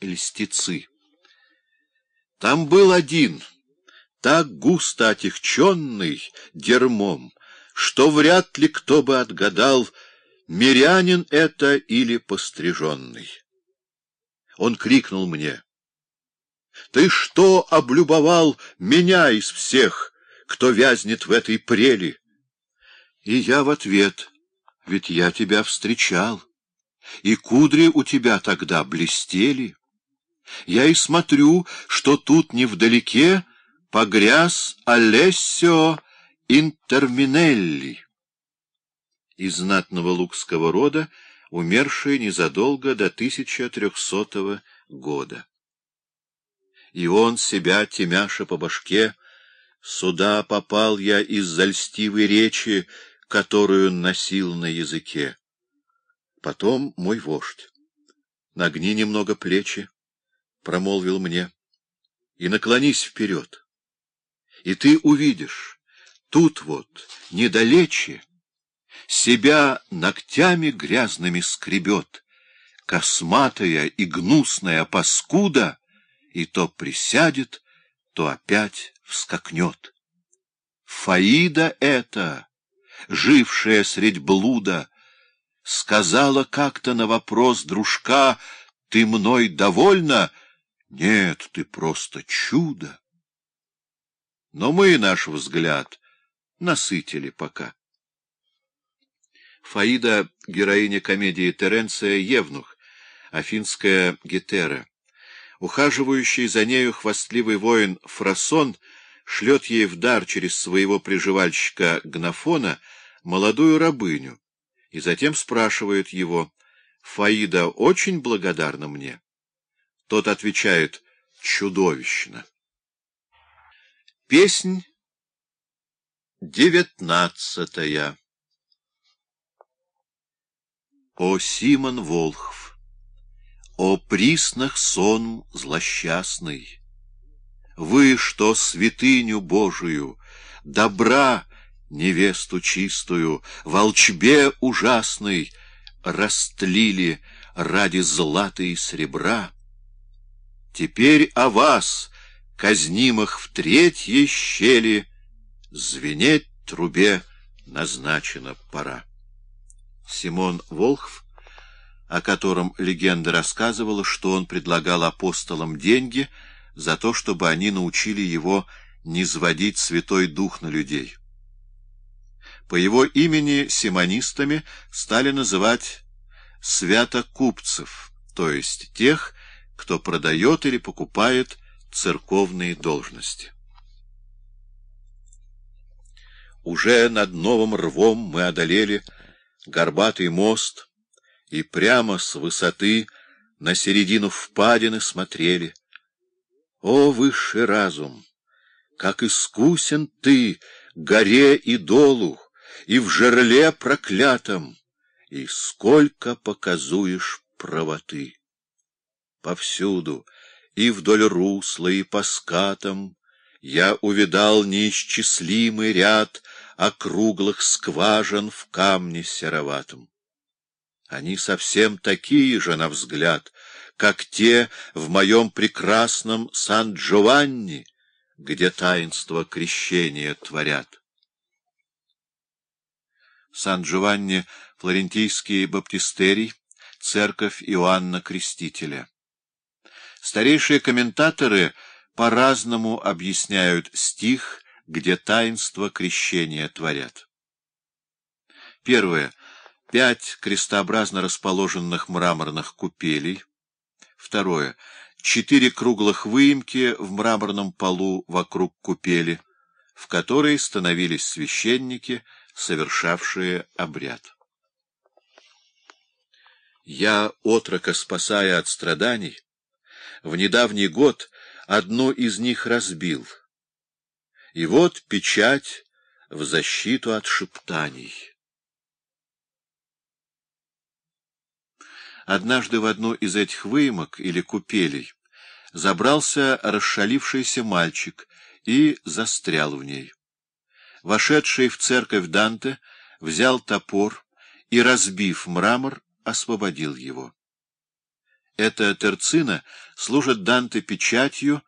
льстецы. Там был один, так густо отягченный дерьмом, что вряд ли кто бы отгадал, мирянин это или постриженный. Он крикнул мне, «Ты что облюбовал меня из всех, кто вязнет в этой прели?» И я в ответ, «Ведь я тебя встречал, и кудри у тебя тогда блестели. Я и смотрю, что тут невдалеке погряз Алессио Интерминелли, из знатного лукского рода, умерший незадолго до 1300 года. И он, себя темяша по башке, сюда попал я из-за льстивой речи, которую носил на языке. Потом мой вождь. Нагни немного плечи, — промолвил мне, — и наклонись вперед. И ты увидишь, Тут вот, недалече, себя ногтями грязными скребет, косматая и гнусная паскуда, и то присядет, то опять вскакнет. Фаида эта, жившая средь блуда, сказала как-то на вопрос дружка «Ты мной довольна?» «Нет, ты просто чудо». Но мы, наш взгляд, насытили пока. Фаида — героиня комедии Теренция «Евнух», афинская Гетера. Ухаживающий за нею хвастливый воин Фрасон шлет ей в дар через своего приживальщика Гнафона молодую рабыню, и затем спрашивает его, «Фаида очень благодарна мне?» Тот отвечает, «Чудовищно». Песнь Девятнадцатая О Симон Волхв, о приснах сон злосчастный! Вы, что святыню Божию, добра, невесту чистую, волчбе ужасной, растлили ради злата и сребра, Теперь о вас, казнимых в третьей щели, Звенеть трубе назначена пора. Симон Волхв, о котором легенда рассказывала, что он предлагал апостолам деньги за то, чтобы они научили его не сводить Святой Дух на людей. По его имени симонистами стали называть святокупцев, то есть тех, кто продает или покупает церковные должности. Уже над новым рвом мы одолели горбатый мост и прямо с высоты на середину впадины смотрели. О, высший разум! Как искусен ты, горе и долу, и в жерле проклятом, и сколько показуешь правоты! Повсюду, и вдоль русла, и по скатам, я увидал неисчислимый ряд округлых скважин в камне сероватом. Они совсем такие же, на взгляд, как те в моем прекрасном Сан-Джованни, где таинство крещения творят. Сан-Джованни — флорентийский баптистерий, церковь Иоанна Крестителя. Старейшие комментаторы — по-разному объясняют стих, где таинство крещения творят. Первое. Пять крестообразно расположенных мраморных купелей. Второе. Четыре круглых выемки в мраморном полу вокруг купели, в которой становились священники, совершавшие обряд. Я, отрока спасая от страданий, в недавний год одну из них разбил. И вот печать в защиту от шептаний. Однажды в одну из этих выемок или купелей забрался расшалившийся мальчик и застрял в ней. Вошедший в церковь Данте взял топор и, разбив мрамор, освободил его. Эта терцина служит Данте печатью